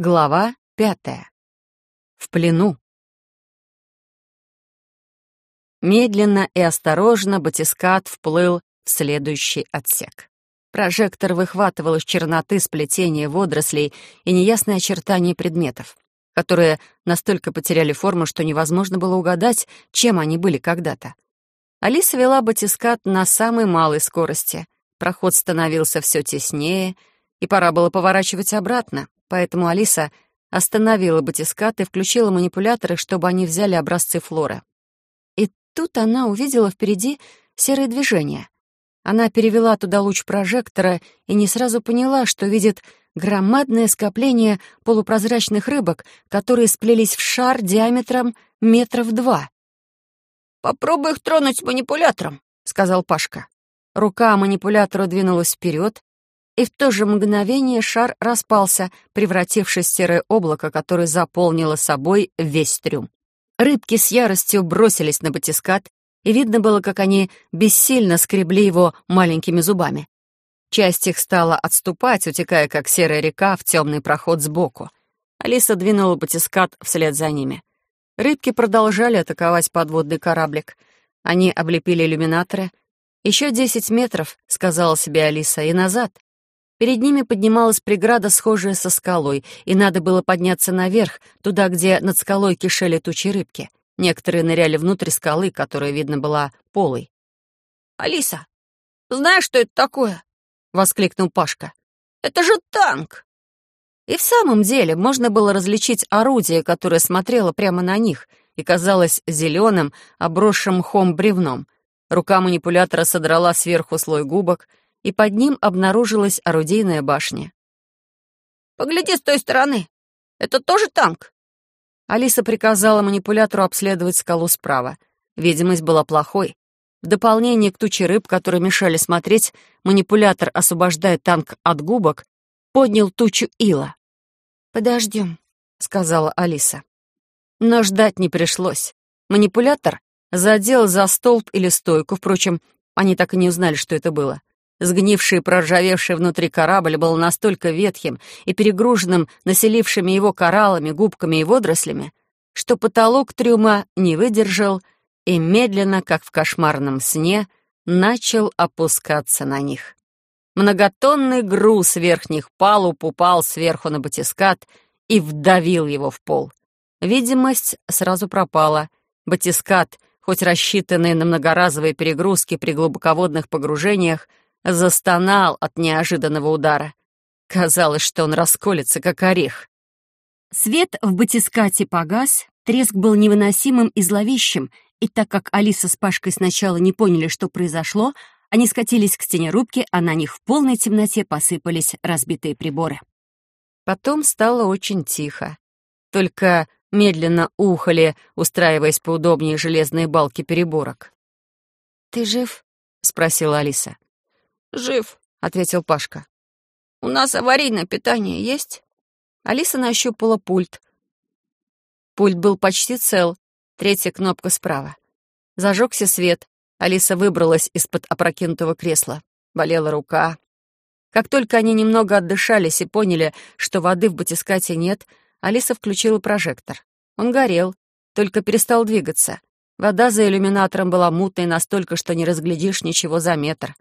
Глава пятая. В плену. Медленно и осторожно батискат вплыл в следующий отсек. Прожектор выхватывал из черноты сплетение водорослей и неясные очертания предметов, которые настолько потеряли форму, что невозможно было угадать, чем они были когда-то. Алиса вела батискат на самой малой скорости. Проход становился все теснее, и пора было поворачивать обратно, поэтому Алиса остановила батискат и включила манипуляторы, чтобы они взяли образцы флоры. И тут она увидела впереди серое движение. Она перевела туда луч прожектора и не сразу поняла, что видит громадное скопление полупрозрачных рыбок, которые сплелись в шар диаметром метров два. «Попробуй их тронуть манипулятором», — сказал Пашка. Рука манипулятора двинулась вперед, и в то же мгновение шар распался, превратившись в серое облако, которое заполнило собой весь трюм. Рыбки с яростью бросились на батискат, и видно было, как они бессильно скребли его маленькими зубами. Часть их стала отступать, утекая, как серая река, в темный проход сбоку. Алиса двинула батискат вслед за ними. Рыбки продолжали атаковать подводный кораблик. Они облепили иллюминаторы. «Еще десять метров», — сказала себе Алиса, — «и назад». Перед ними поднималась преграда, схожая со скалой, и надо было подняться наверх, туда, где над скалой кишели тучи рыбки. Некоторые ныряли внутрь скалы, которая, видно, была полой. «Алиса, знаешь, что это такое?» — воскликнул Пашка. «Это же танк!» И в самом деле можно было различить орудие, которое смотрело прямо на них и казалось зеленым, обросшим мхом бревном. Рука манипулятора содрала сверху слой губок — и под ним обнаружилась орудийная башня. «Погляди с той стороны. Это тоже танк?» Алиса приказала манипулятору обследовать скалу справа. Видимость была плохой. В дополнение к туче рыб, которые мешали смотреть, манипулятор, освобождая танк от губок, поднял тучу ила. «Подождем», — сказала Алиса. Но ждать не пришлось. Манипулятор задел за столб или стойку, впрочем, они так и не узнали, что это было. Сгнивший и проржавевший внутри корабль был настолько ветхим и перегруженным населившими его кораллами, губками и водорослями, что потолок трюма не выдержал и медленно, как в кошмарном сне, начал опускаться на них. Многотонный груз верхних палуб упал сверху на батискат и вдавил его в пол. Видимость сразу пропала. Батискат, хоть рассчитанный на многоразовые перегрузки при глубоководных погружениях, застонал от неожиданного удара. Казалось, что он расколется, как орех. Свет в батискате погас, треск был невыносимым и зловещим, и так как Алиса с Пашкой сначала не поняли, что произошло, они скатились к стене рубки, а на них в полной темноте посыпались разбитые приборы. Потом стало очень тихо. Только медленно ухали, устраиваясь поудобнее железные балки переборок. «Ты жив?» — спросила Алиса. «Жив», — ответил Пашка. «У нас аварийное питание есть?» Алиса нащупала пульт. Пульт был почти цел, третья кнопка справа. Зажегся свет. Алиса выбралась из-под опрокинутого кресла. Болела рука. Как только они немного отдышались и поняли, что воды в батискате нет, Алиса включила прожектор. Он горел, только перестал двигаться. Вода за иллюминатором была мутной настолько, что не разглядишь ничего за метр.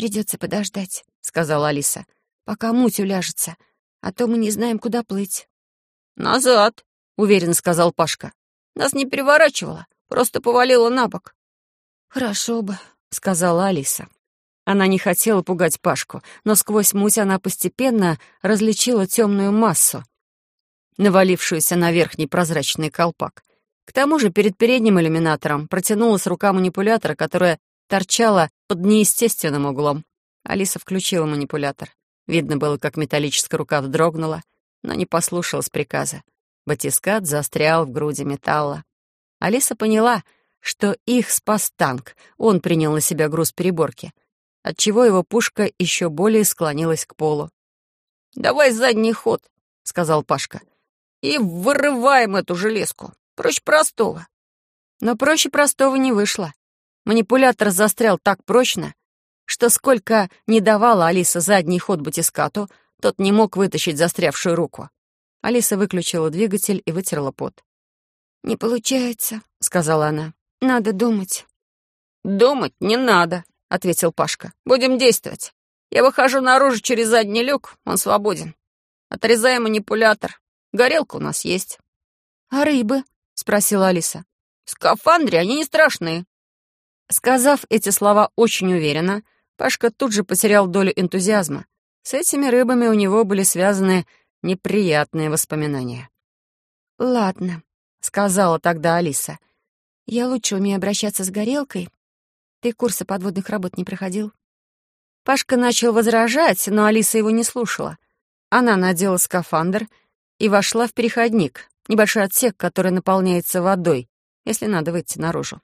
«Придется подождать», — сказала Алиса, «пока муть уляжется, а то мы не знаем, куда плыть». «Назад», — уверенно сказал Пашка. «Нас не переворачивало, просто повалило на бок». «Хорошо бы», — сказала Алиса. Она не хотела пугать Пашку, но сквозь муть она постепенно различила темную массу, навалившуюся на верхний прозрачный колпак. К тому же перед передним иллюминатором протянулась рука манипулятора, которая торчала под неестественным углом. Алиса включила манипулятор. Видно было, как металлическая рука вздрогнула, но не послушалась приказа. Батискат застрял в груди металла. Алиса поняла, что их спас танк. Он принял на себя груз переборки, отчего его пушка еще более склонилась к полу. «Давай задний ход», — сказал Пашка, — «и вырываем эту железку. Проще простого». Но проще простого не вышло. Манипулятор застрял так прочно, что сколько не давала Алиса задний ход батискату, тот не мог вытащить застрявшую руку. Алиса выключила двигатель и вытерла пот. «Не получается», — сказала она. «Надо думать». «Думать не надо», — ответил Пашка. «Будем действовать. Я выхожу наружу через задний люк, он свободен. Отрезаем манипулятор. Горелка у нас есть». «А рыбы?» — спросила Алиса. «В скафандре они не страшные». Сказав эти слова очень уверенно, Пашка тут же потерял долю энтузиазма. С этими рыбами у него были связаны неприятные воспоминания. «Ладно», — сказала тогда Алиса. «Я лучше умею обращаться с горелкой. Ты курсы подводных работ не проходил?» Пашка начал возражать, но Алиса его не слушала. Она надела скафандр и вошла в переходник, небольшой отсек, который наполняется водой, если надо выйти наружу.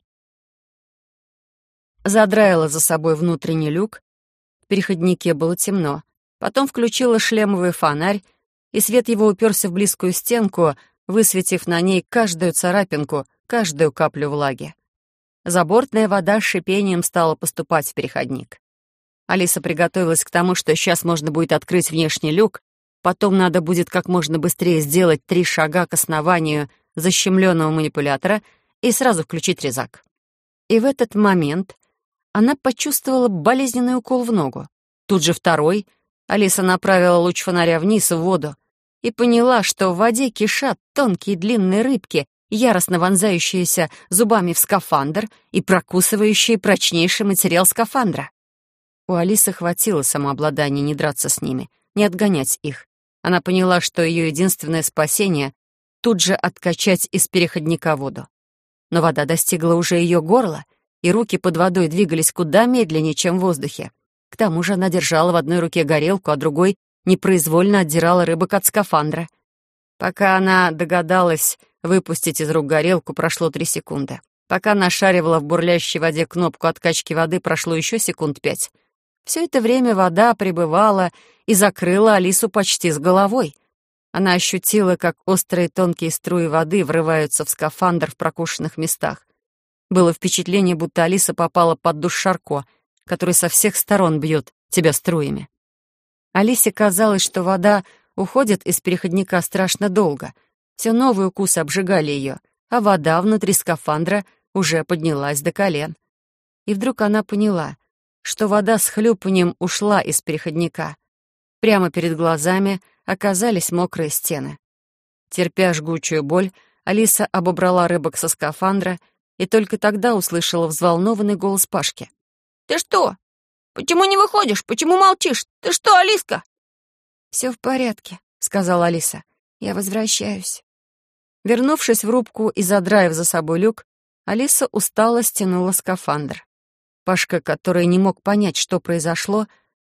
Задраила за собой внутренний люк. В переходнике было темно. Потом включила шлемовый фонарь, и свет его уперся в близкую стенку, высветив на ней каждую царапинку, каждую каплю влаги. Забортная вода с шипением стала поступать в переходник. Алиса приготовилась к тому, что сейчас можно будет открыть внешний люк, потом надо будет как можно быстрее сделать три шага к основанию защемленного манипулятора и сразу включить резак. И в этот момент она почувствовала болезненный укол в ногу. Тут же второй. Алиса направила луч фонаря вниз в воду и поняла, что в воде кишат тонкие длинные рыбки, яростно вонзающиеся зубами в скафандр и прокусывающие прочнейший материал скафандра. У Алисы хватило самообладания не драться с ними, не отгонять их. Она поняла, что ее единственное спасение — тут же откачать из переходника воду. Но вода достигла уже ее горла, и руки под водой двигались куда медленнее, чем в воздухе. К тому же она держала в одной руке горелку, а другой непроизвольно отдирала рыбок от скафандра. Пока она догадалась выпустить из рук горелку, прошло три секунды. Пока нашаривала в бурлящей воде кнопку откачки воды, прошло еще секунд пять. Все это время вода пребывала и закрыла Алису почти с головой. Она ощутила, как острые тонкие струи воды врываются в скафандр в прокушенных местах. Было впечатление, будто Алиса попала под душ Шарко, который со всех сторон бьет тебя струями. Алисе казалось, что вода уходит из переходника страшно долго. Все новые укусы обжигали ее, а вода внутри скафандра уже поднялась до колен. И вдруг она поняла, что вода с хлюпанием ушла из переходника. Прямо перед глазами оказались мокрые стены. Терпя жгучую боль, Алиса обобрала рыбок со скафандра и только тогда услышала взволнованный голос Пашки. «Ты что? Почему не выходишь? Почему молчишь? Ты что, Алиска?» «Все в порядке», — сказала Алиса. «Я возвращаюсь». Вернувшись в рубку и задраив за собой люк, Алиса устало стянула скафандр. Пашка, который не мог понять, что произошло,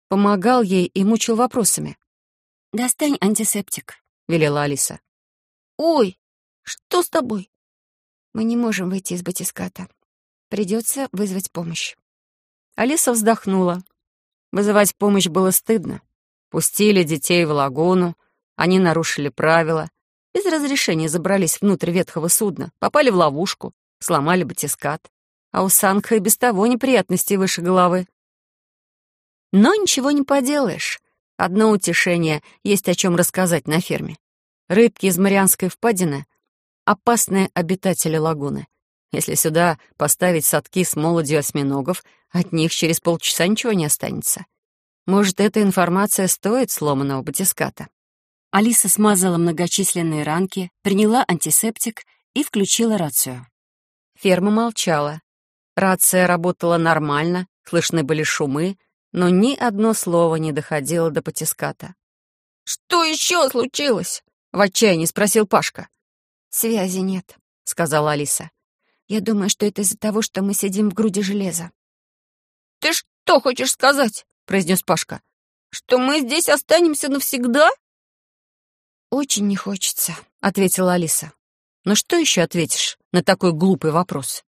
помогал ей и мучил вопросами. «Достань антисептик», — велела Алиса. «Ой, что с тобой?» «Мы не можем выйти из батиската. Придется вызвать помощь». Алиса вздохнула. Вызывать помощь было стыдно. Пустили детей в лагуну, они нарушили правила, без разрешения забрались внутрь ветхого судна, попали в ловушку, сломали батискат. А у Санха и без того неприятностей выше головы. Но ничего не поделаешь. Одно утешение есть о чем рассказать на ферме. Рыбки из Марианской впадины — опасные обитатели лагуны. Если сюда поставить садки с молодью осьминогов, от них через полчаса ничего не останется. Может, эта информация стоит сломанного батиската? Алиса смазала многочисленные ранки, приняла антисептик и включила рацию. Ферма молчала. Рация работала нормально, слышны были шумы, но ни одно слово не доходило до батиската. «Что еще случилось?» — в отчаянии спросил Пашка. «Связи нет», — сказала Алиса. Я думаю, что это из-за того, что мы сидим в груди железа. «Ты что хочешь сказать?» — произнес Пашка. «Что мы здесь останемся навсегда?» «Очень не хочется», — ответила Алиса. «Ну что еще ответишь на такой глупый вопрос?»